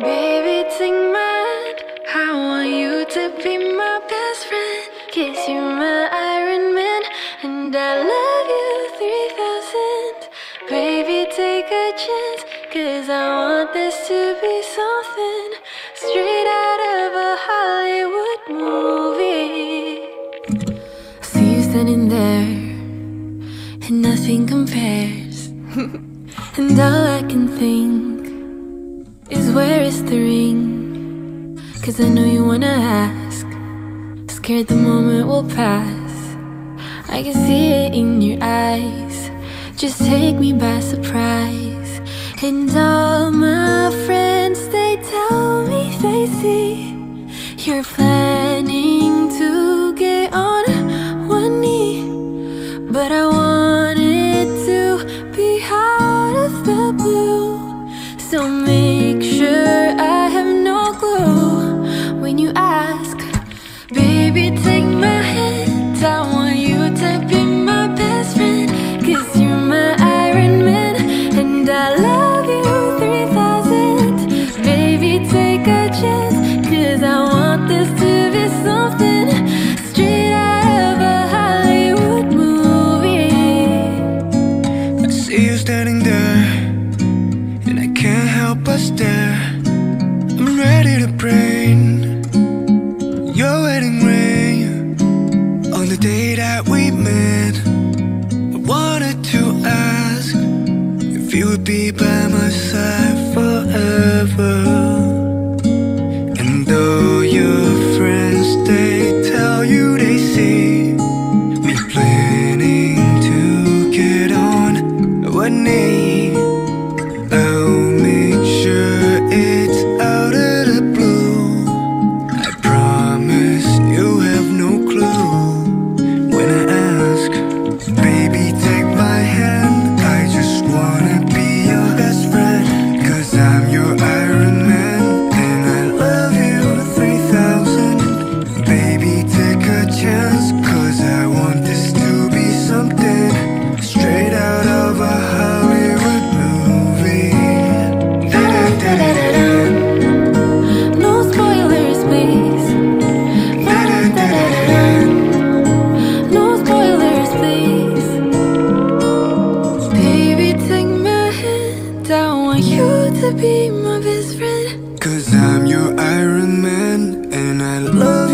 Baby, take my hand. I want you to be my best friend. Cause you're my Iron Man. And I love you 3000. Baby, take a chance. Cause I want this to be something straight out of a Hollywood movie. See you standing there, and nothing compares. and all I can think is where is the ring? Cause I know you wanna ask. Scared the moment will pass. I can see it in your eyes. Just take me by surprise. And all my friends, they tell me they see you're planning to get on one knee. But I want it to be out of the blue. So make be by my side want you to be my best friend. Cause I'm your Iron Man and I love